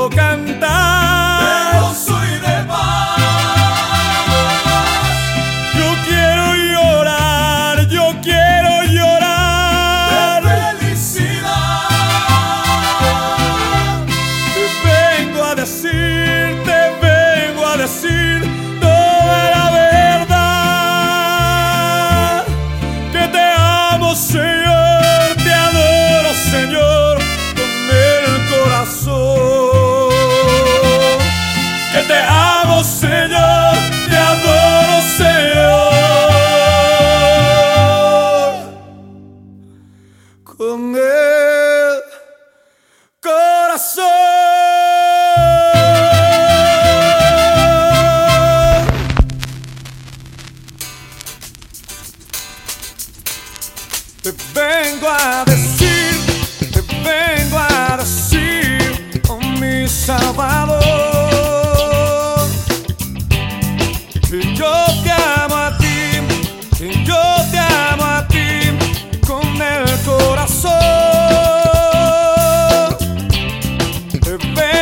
puedo cantar. Pero soy de paz. Yo quiero llorar, yo quiero. corazón. Te vengo a decir, te vengo a decir, oh mi Salvador. her.